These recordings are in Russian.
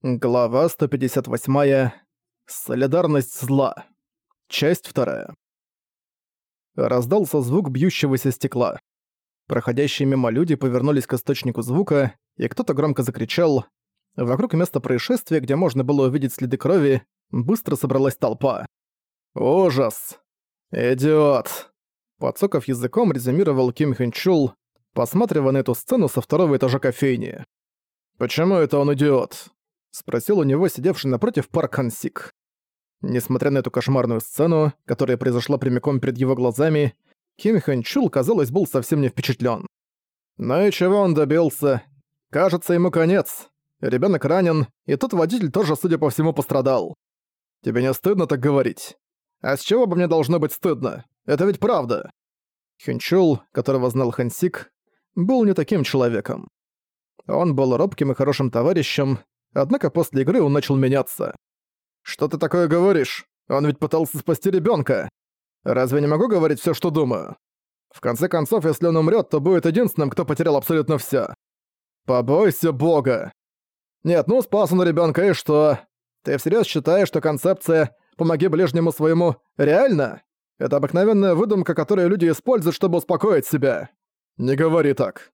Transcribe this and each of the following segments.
Глава 158. Солидарность зла. Часть 2. Раздался звук бьющегося стекла. Проходящие мимо люди повернулись к источнику звука, и кто-то громко закричал. Вокруг места происшествия, где можно было увидеть следы крови, быстро собралась толпа. «Ужас! Идиот!» Подсоков языком резюмировал Ким Хенчул, посматривая на эту сцену со второго этажа кофейни. «Почему это он идиот?» спросил у него сидевший напротив Парк Хансик. Несмотря на эту кошмарную сцену, которая произошла прямиком перед его глазами, Ким Хэн Чул, казалось, был совсем не впечатлен. Но «Ну и чего он добился? Кажется, ему конец. Ребенок ранен, и тот водитель тоже, судя по всему, пострадал. Тебе не стыдно так говорить? А с чего бы мне должно быть стыдно? Это ведь правда. Хинчул, которого знал Хансик, был не таким человеком. Он был робким и хорошим товарищем, Однако после игры он начал меняться. «Что ты такое говоришь? Он ведь пытался спасти ребенка. Разве не могу говорить все, что думаю? В конце концов, если он умрет, то будет единственным, кто потерял абсолютно все. Побойся бога!» «Нет, ну спас он ребенка и что? Ты всерьез считаешь, что концепция «помоги ближнему своему» реально? Это обыкновенная выдумка, которую люди используют, чтобы успокоить себя. Не говори так.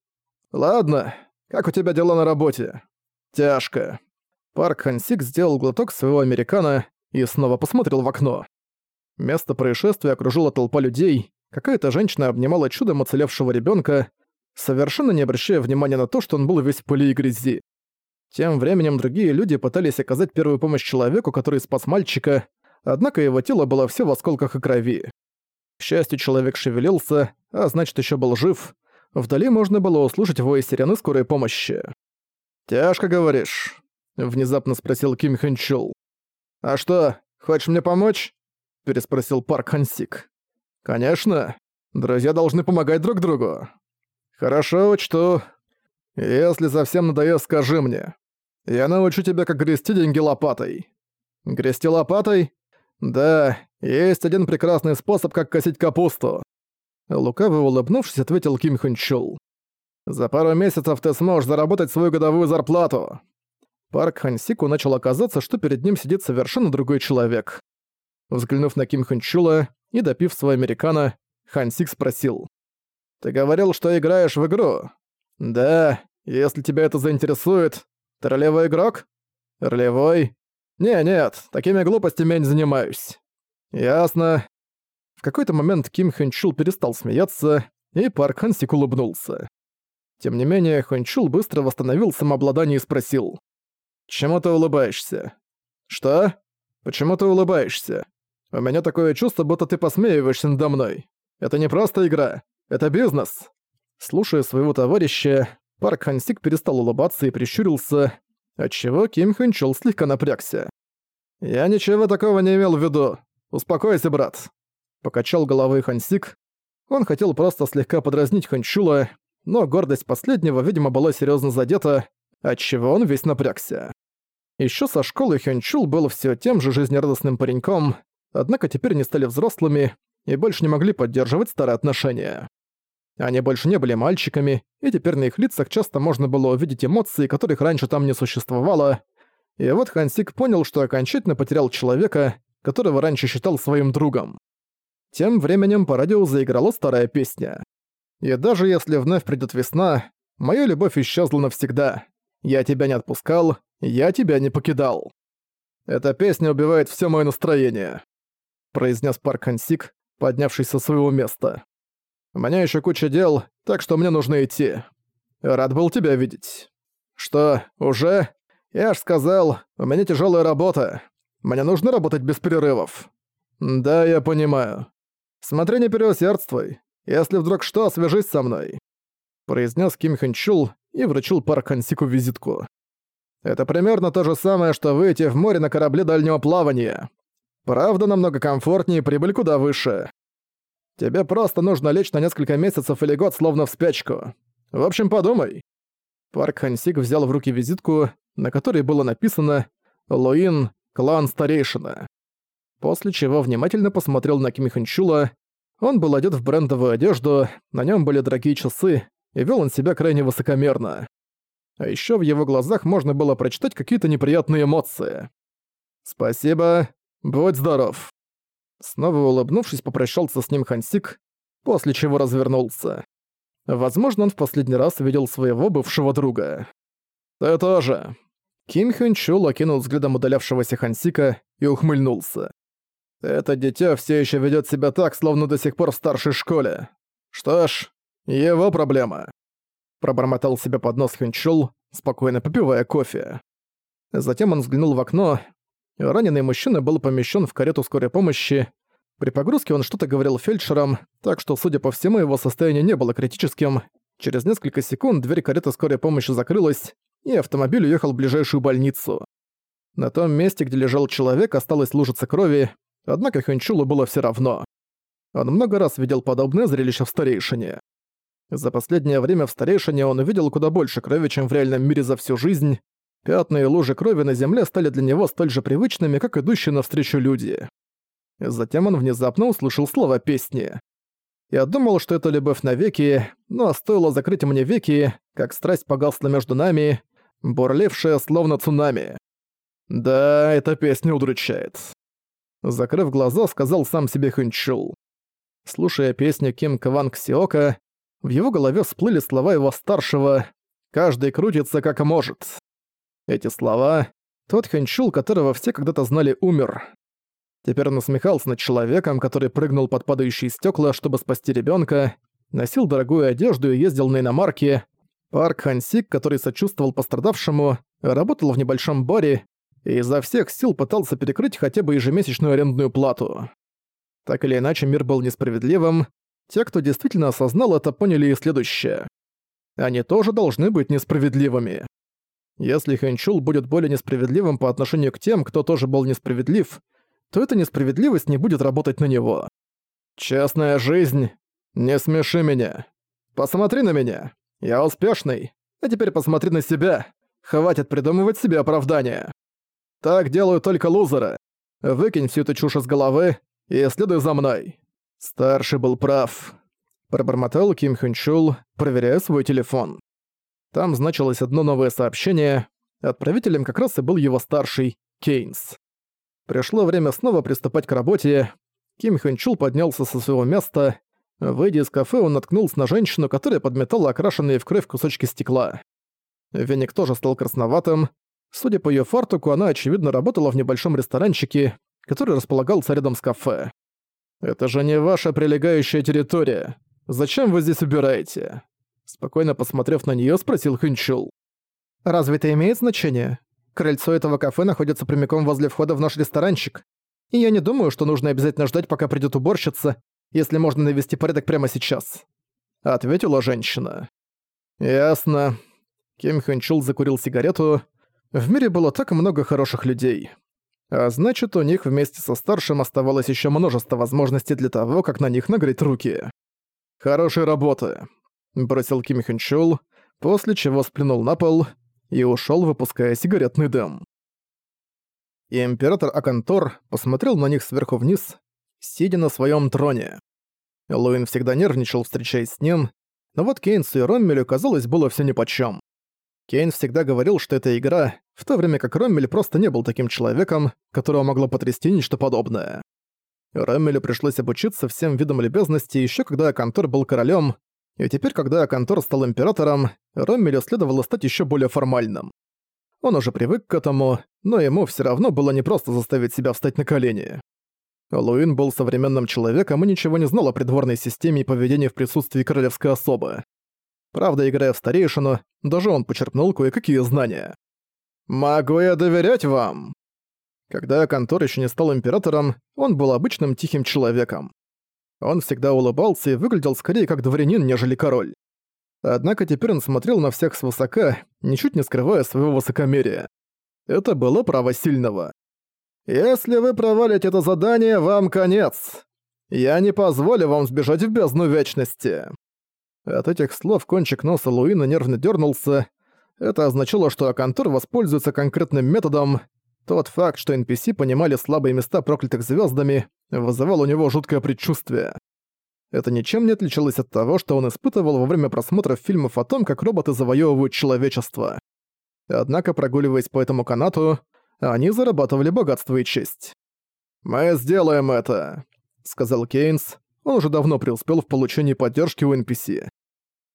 Ладно, как у тебя дела на работе? Тяжко. Парк Хансик сделал глоток своего американо и снова посмотрел в окно. Место происшествия окружила толпа людей, какая-то женщина обнимала чудом оцелевшего ребенка, совершенно не обращая внимания на то, что он был весь в пыли и грязи. Тем временем другие люди пытались оказать первую помощь человеку, который спас мальчика, однако его тело было все в осколках и крови. К счастью, человек шевелился, а значит, еще был жив. Вдали можно было услышать вой сирены скорой помощи. «Тяжко, говоришь?» — внезапно спросил Ким Хэнчул. «А что, хочешь мне помочь?» — переспросил Парк Хансик. «Конечно. Друзья должны помогать друг другу». «Хорошо, учту. Если совсем надоест, скажи мне. Я научу тебя, как грести деньги лопатой». «Грести лопатой?» «Да, есть один прекрасный способ, как косить капусту». Лукаво улыбнувшись, ответил Ким Хунчул. «За пару месяцев ты сможешь заработать свою годовую зарплату. Парк Хансику начал оказаться, что перед ним сидит совершенно другой человек. Взглянув на Ким Хунчула и допив свой американо, Хансик спросил. «Ты говорил, что играешь в игру?» «Да, если тебя это заинтересует. Ты ролевой игрок?» «Ролевой?» «Не-нет, такими глупостями я не занимаюсь». «Ясно». В какой-то момент Ким Хэнчул перестал смеяться, и Парк Хансик улыбнулся. Тем не менее, Хэнчул быстро восстановил самообладание и спросил. Чему ты улыбаешься? Что? Почему ты улыбаешься? У меня такое чувство, будто ты посмеиваешься надо мной. Это не просто игра, это бизнес. Слушая своего товарища, Парк Хансик перестал улыбаться и прищурился, отчего Ким Хын слегка напрягся. «Я ничего такого не имел в виду. Успокойся, брат!» Покачал головой Хансик. Он хотел просто слегка подразнить Ханчула, но гордость последнего, видимо, была серьезно задета, отчего он весь напрягся. Еще со школы Хёнчул был все тем же жизнерадостным пареньком, однако теперь они стали взрослыми и больше не могли поддерживать старые отношения. Они больше не были мальчиками, и теперь на их лицах часто можно было увидеть эмоции, которых раньше там не существовало. И вот Хансик понял, что окончательно потерял человека, которого раньше считал своим другом. Тем временем по радио заиграла старая песня. И даже если вновь придет весна, моя любовь исчезла навсегда. Я тебя не отпускал, я тебя не покидал. Эта песня убивает все мое настроение», — произнес Парк Хансик, поднявшись со своего места. «У меня еще куча дел, так что мне нужно идти. Рад был тебя видеть». «Что, уже? Я ж сказал, у меня тяжелая работа. Мне нужно работать без перерывов». «Да, я понимаю. Смотри, не переусердствуй. Если вдруг что, свяжись со мной», — произнес Ким Хэнчул, и вручил Паркансику визитку. «Это примерно то же самое, что выйти в море на корабле дальнего плавания. Правда, намного комфортнее и прибыль куда выше. Тебе просто нужно лечь на несколько месяцев или год словно в спячку. В общем, подумай». Парк Хансик взял в руки визитку, на которой было написано «Луин, клан старейшина». После чего внимательно посмотрел на Ким Ханчула. Он был одет в брендовую одежду, на нем были дорогие часы, и вел он себя крайне высокомерно. А еще в его глазах можно было прочитать какие-то неприятные эмоции. «Спасибо, будь здоров». Снова улыбнувшись, попрощался с ним Хансик, после чего развернулся. Возможно, он в последний раз видел своего бывшего друга. «Ты тоже». Ким Хён Чул окинул взглядом удалявшегося Хансика и ухмыльнулся. «Это дитя все еще ведет себя так, словно до сих пор в старшей школе. Что ж, «Его проблема», — пробормотал себе под нос Хенчул, спокойно попивая кофе. Затем он взглянул в окно. Раненый мужчина был помещен в карету скорой помощи. При погрузке он что-то говорил фельдшерам, так что, судя по всему, его состояние не было критическим. Через несколько секунд дверь кареты скорой помощи закрылась, и автомобиль уехал в ближайшую больницу. На том месте, где лежал человек, осталась лужица крови, однако Хэнчулу было все равно. Он много раз видел подобное зрелище в старейшине. За последнее время в старейшине он увидел куда больше крови, чем в реальном мире за всю жизнь. Пятна и лужи крови на земле стали для него столь же привычными, как идущие навстречу люди. Затем он внезапно услышал слова песни. Я думал, что это любовь навеки, но стоило закрыть мне веки, как страсть погасла между нами, бурлившая словно цунами. Да, эта песня удручает. Закрыв глаза, сказал сам себе Хунчул. Слушая песню Ким Кванг Сиока, в его голове всплыли слова его старшего «Каждый крутится как может». Эти слова тот Хэнчул, которого все когда-то знали, умер. Теперь он насмехался над человеком, который прыгнул под падающие стекла, чтобы спасти ребенка, носил дорогую одежду и ездил на иномарке. Парк Хансик, который сочувствовал пострадавшему, работал в небольшом баре и изо всех сил пытался перекрыть хотя бы ежемесячную арендную плату. Так или иначе, мир был несправедливым, те, кто действительно осознал это, поняли и следующее. Они тоже должны быть несправедливыми. Если Хэнчул будет более несправедливым по отношению к тем, кто тоже был несправедлив, то эта несправедливость не будет работать на него. «Честная жизнь, не смеши меня. Посмотри на меня. Я успешный. А теперь посмотри на себя. Хватит придумывать себе оправдания. Так делают только лузеры. Выкинь всю эту чушь из головы и следуй за мной». Старший был прав. Пробормотал Ким Хюнчул, проверяя свой телефон. Там значилось одно новое сообщение. Отправителем как раз и был его старший, Кейнс. Пришло время снова приступать к работе. Ким Хюнчул поднялся со своего места. Выйдя из кафе, он наткнулся на женщину, которая подметала окрашенные в кровь кусочки стекла. Веник тоже стал красноватым. Судя по ее фартуку, она, очевидно, работала в небольшом ресторанчике, который располагался рядом с кафе. «Это же не ваша прилегающая территория. Зачем вы здесь убираете?» Спокойно посмотрев на нее, спросил Хунчул. «Разве это имеет значение? Крыльцо этого кафе находится прямиком возле входа в наш ресторанчик. И я не думаю, что нужно обязательно ждать, пока придет уборщица, если можно навести порядок прямо сейчас», — ответила женщина. «Ясно». Ким Хунчул закурил сигарету. «В мире было так много хороших людей». А значит, у них вместе со старшим оставалось еще множество возможностей для того, как на них нагреть руки. Хорошая работа, — бросил Ким Хенчул, после чего сплюнул на пол и ушел, выпуская сигаретный дым. И император Акантор посмотрел на них сверху вниз, сидя на своем троне. Луин всегда нервничал, встречаясь с ним, но вот Кейнсу и Роммелю, казалось, было все нипочём. Кейн всегда говорил, что эта игра, в то время как Роммель просто не был таким человеком, которого могло потрясти нечто подобное. Роммелю пришлось обучиться всем видам любезности еще когда Акантор был королем, и теперь, когда Акантор стал императором, Роммелю следовало стать еще более формальным. Он уже привык к этому, но ему все равно было непросто заставить себя встать на колени. Луин был современным человеком и ничего не знал о придворной системе и поведении в присутствии королевской особы. Правда, играя в старейшину, даже он почерпнул кое-какие знания. «Могу я доверять вам?» Когда Контор еще не стал императором, он был обычным тихим человеком. Он всегда улыбался и выглядел скорее как дворянин, нежели король. Однако теперь он смотрел на всех свысока, ничуть не скрывая своего высокомерия. Это было право сильного. «Если вы провалите это задание, вам конец. Я не позволю вам сбежать в бездну вечности». От этих слов кончик носа Луина нервно дернулся, это означало, что Акантор воспользуется конкретным методом. Тот факт, что NPC понимали слабые места проклятых звездами, вызывал у него жуткое предчувствие. Это ничем не отличалось от того, что он испытывал во время просмотра фильмов о том, как роботы завоевывают человечество. Однако, прогуливаясь по этому канату, они зарабатывали богатство и честь. «Мы сделаем это», — сказал Кейнс. Он уже давно преуспел в получении поддержки у NPC.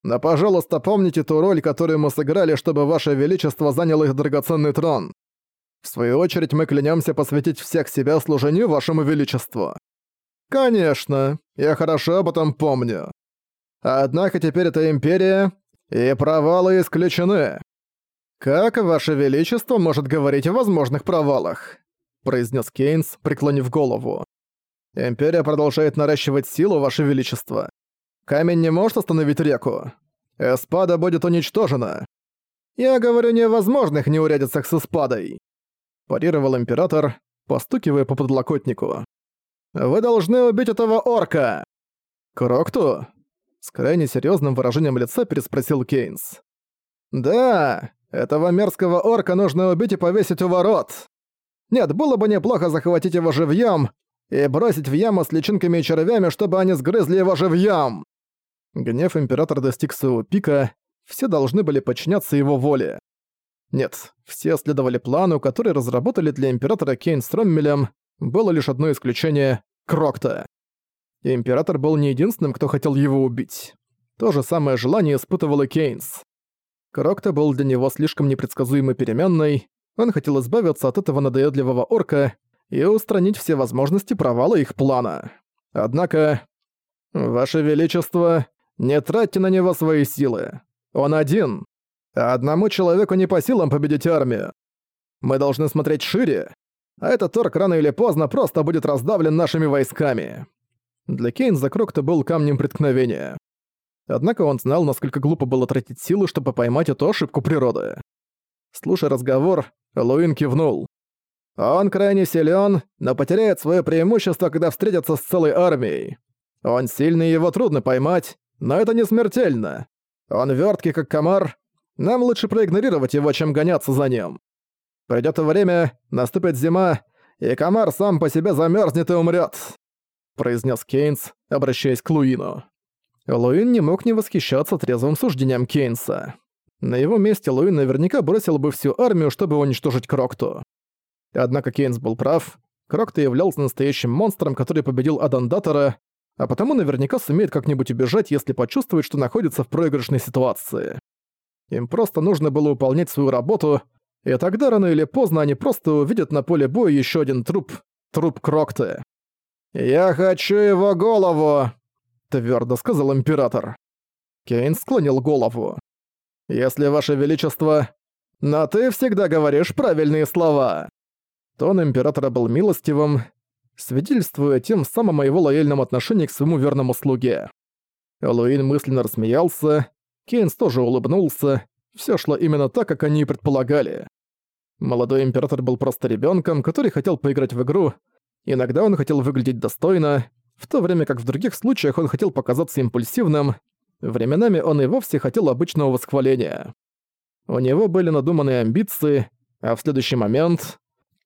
Но, пожалуйста, помните ту роль, которую мы сыграли, чтобы Ваше Величество заняло их драгоценный трон. В свою очередь мы клянемся посвятить всех себя служению Вашему Величеству. Конечно, я хорошо об этом помню. Однако теперь это империя, и провалы исключены. Как Ваше Величество может говорить о возможных провалах? произнес Кейнс, преклонив голову. Империя продолжает наращивать силу, Ваше Величество. Камень не может остановить реку. Эспада будет уничтожена. Я говорю не о возможных неурядицах с Эспадой. Парировал император, постукивая по подлокотнику. Вы должны убить этого орка. Крокту? С крайне серьезным выражением лица переспросил Кейнс. Да, этого мерзкого орка нужно убить и повесить у ворот. Нет, было бы неплохо захватить его живьем и бросить в яму с личинками и червями, чтобы они сгрызли его живьем. Гнев императора достиг своего пика, все должны были подчиняться его воле. Нет, все следовали плану, который разработали для императора Кейн с Роммелем, было лишь одно исключение — Крокта. Император был не единственным, кто хотел его убить. То же самое желание испытывал и Кейнс. Крокта был для него слишком непредсказуемой переменной, он хотел избавиться от этого надоедливого орка и устранить все возможности провала их плана. Однако... «Ваше Величество!» Не тратьте на него свои силы. Он один. Одному человеку не по силам победить армию. Мы должны смотреть шире, а этот орк рано или поздно просто будет раздавлен нашими войсками». Для Кейнза Крокта был камнем преткновения. Однако он знал, насколько глупо было тратить силы, чтобы поймать эту ошибку природы. Слушая разговор, Луин кивнул. «Он крайне силен, но потеряет свое преимущество, когда встретится с целой армией. Он сильный, его трудно поймать, но это не смертельно. Он верткий, как комар. Нам лучше проигнорировать его, чем гоняться за ним. Придёт время, наступит зима, и комар сам по себе замёрзнет и умрёт», — произнес Кейнс, обращаясь к Луину. Луин не мог не восхищаться трезвым суждением Кейнса. На его месте Луин наверняка бросил бы всю армию, чтобы уничтожить Крокту. Однако Кейнс был прав. Крокта являлся настоящим монстром, который победил Адандатора, а потому наверняка сумеет как-нибудь убежать, если почувствует, что находится в проигрышной ситуации. Им просто нужно было выполнять свою работу, и тогда рано или поздно они просто увидят на поле боя еще один труп, труп Крокты. «Я хочу его голову!» — твердо сказал император. Кейн склонил голову. «Если, Ваше Величество, но ты всегда говоришь правильные слова!» Тон императора был милостивым, свидетельствуя тем самым о моего лояльном отношении к своему верному слуге. Элуин мысленно рассмеялся, Кейнс тоже улыбнулся, все шло именно так, как они и предполагали. Молодой император был просто ребенком, который хотел поиграть в игру, иногда он хотел выглядеть достойно, в то время как в других случаях он хотел показаться импульсивным, временами он и вовсе хотел обычного восхваления. У него были надуманные амбиции, а в следующий момент...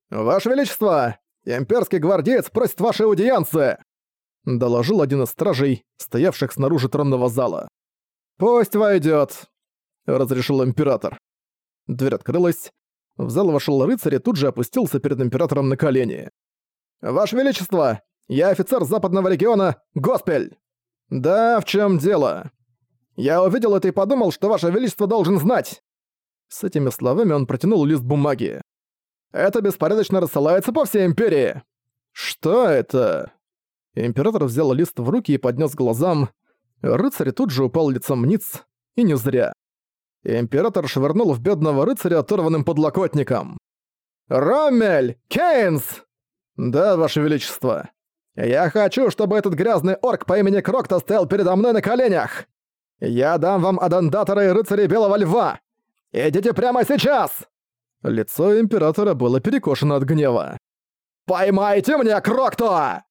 «Ваше Величество!» «Имперский гвардеец просит вашей аудиенции!» — доложил один из стражей, стоявших снаружи тронного зала. «Пусть войдет, разрешил император. Дверь открылась. В зал вошел рыцарь и тут же опустился перед императором на колени. «Ваше Величество, я офицер западного региона Госпель!» «Да, в чем дело?» «Я увидел это и подумал, что Ваше Величество должен знать!» С этими словами он протянул лист бумаги. Это беспорядочно рассылается по всей Империи!» «Что это?» Император взял лист в руки и поднес к глазам. Рыцарь тут же упал лицом ниц, и не зря. Император швырнул в бедного рыцаря оторванным подлокотником. «Роммель! Кейнс!» «Да, ваше величество. Я хочу, чтобы этот грязный орк по имени Крокта стоял передо мной на коленях! Я дам вам адандатора и рыцаря Белого Льва! Идите прямо сейчас!» Лицо императора было перекошено от гнева. «Поймайте мне Крокто!»